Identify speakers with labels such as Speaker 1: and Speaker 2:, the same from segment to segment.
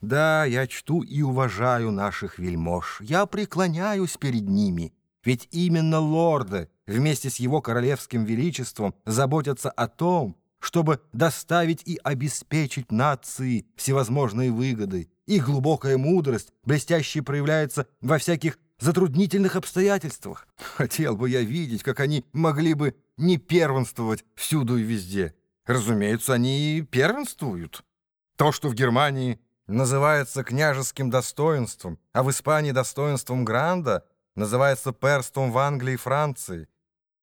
Speaker 1: Да, я чту и уважаю наших вельмож. Я преклоняюсь перед ними. Ведь именно лорды вместе с его королевским величеством заботятся о том, чтобы доставить и обеспечить нации всевозможные выгоды. Их глубокая мудрость блестяще проявляется во всяких затруднительных обстоятельствах. Хотел бы я видеть, как они могли бы не первенствовать всюду и везде. Разумеется, они и первенствуют. То, что в Германии называется княжеским достоинством, а в Испании достоинством Гранда, называется перством в Англии и Франции.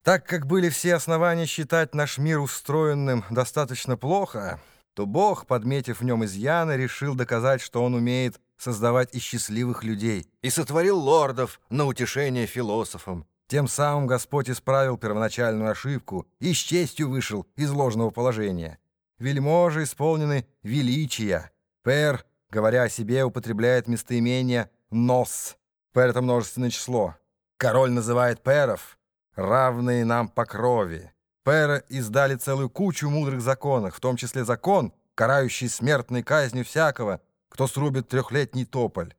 Speaker 1: Так как были все основания считать наш мир устроенным достаточно плохо, то Бог, подметив в нем изъяны, решил доказать, что он умеет создавать и счастливых людей, и сотворил лордов на утешение философам. Тем самым Господь исправил первоначальную ошибку и с честью вышел из ложного положения. Вельможи исполнены величия. Пер говоря о себе, употребляет местоимение «нос». «Пер» — это множественное число. Король называет перов, равные нам по крови. Перы издали целую кучу мудрых законов, в том числе закон, карающий смертной казнью всякого, кто срубит трехлетний тополь.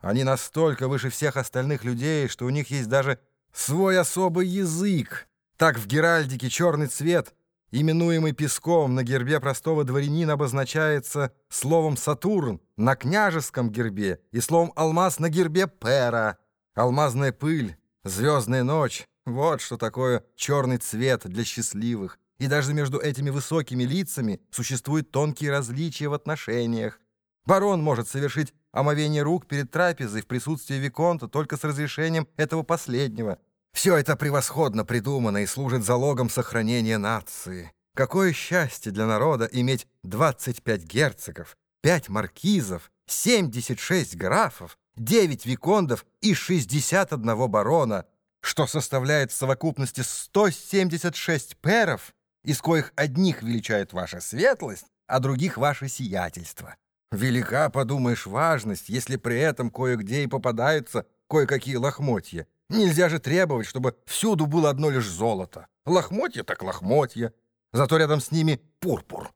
Speaker 1: Они настолько выше всех остальных людей, что у них есть даже свой особый язык. Так в Геральдике черный цвет именуемый песком на гербе простого дворянина, обозначается словом «Сатурн» на княжеском гербе и словом «алмаз» на гербе Пера. Алмазная пыль, звездная ночь — вот что такое черный цвет для счастливых. И даже между этими высокими лицами существуют тонкие различия в отношениях. Барон может совершить омовение рук перед трапезой в присутствии Виконта только с разрешением этого последнего — все это превосходно придумано и служит залогом сохранения нации. Какое счастье для народа иметь 25 герцогов, 5 маркизов, 76 графов, 9 викондов и 61 барона, что составляет в совокупности 176 перов, из коих одних величает ваша светлость, а других ваше сиятельство. Велика, подумаешь, важность, если при этом кое-где и попадаются кое-какие лохмотья. Нельзя же требовать, чтобы всюду было одно лишь золото. Лохмотья так лохмотья. Зато рядом с ними пурпур.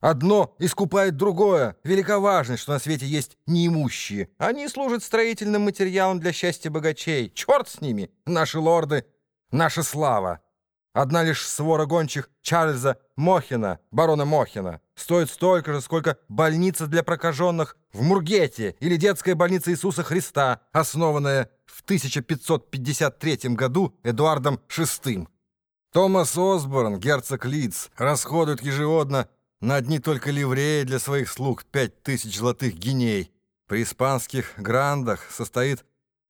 Speaker 1: Одно искупает другое. Велика важность, что на свете есть неимущие. Они служат строительным материалом для счастья богачей. Черт с ними, наши лорды, наша слава. Одна лишь свора гончих Чарльза Мохина, барона Мохина, стоит столько же, сколько больница для прокаженных в Мургете или детская больница Иисуса Христа, основанная в 1553 году Эдуардом VI. Томас Осборн, герцог Лидс, расходует ежегодно на одни только ливреи для своих слуг пять тысяч золотых гиней. При испанских грандах состоит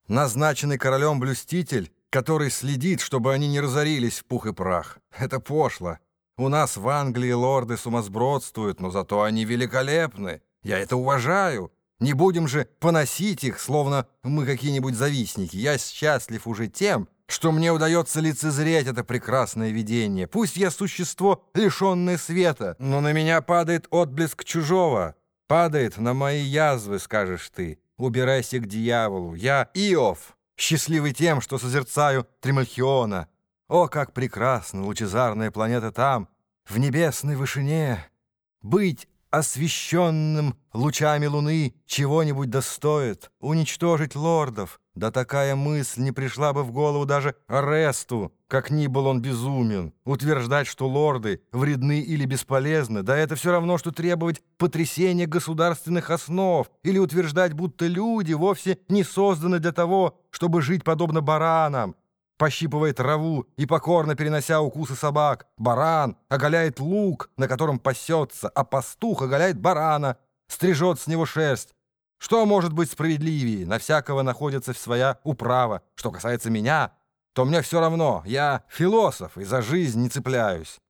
Speaker 1: назначенный королем блюститель, который следит, чтобы они не разорились в пух и прах. Это пошло. У нас в Англии лорды сумасбродствуют, но зато они великолепны. Я это уважаю. Не будем же поносить их, словно мы какие-нибудь завистники. Я счастлив уже тем, что мне удается лицезреть это прекрасное видение. Пусть я существо, лишенное света, но на меня падает отблеск чужого. Падает на мои язвы, скажешь ты. Убирайся к дьяволу. Я Иов счастливый тем, что созерцаю Тримальхиона. О, как прекрасна лучезарная планета там, в небесной вышине! Быть освещенным лучами луны чего-нибудь достоит, уничтожить лордов. Да такая мысль не пришла бы в голову даже Аресту, как ни был он безумен. Утверждать, что лорды вредны или бесполезны, да это все равно, что требовать потрясения государственных основ или утверждать, будто люди вовсе не созданы для того, чтобы жить подобно баранам, пощипывая траву и покорно перенося укусы собак. Баран оголяет лук, на котором пасется, а пастух оголяет барана, стрижет с него шерсть. Что может быть справедливее? На всякого находится своя управа. Что касается меня, то мне все равно. Я философ и за жизнь не цепляюсь.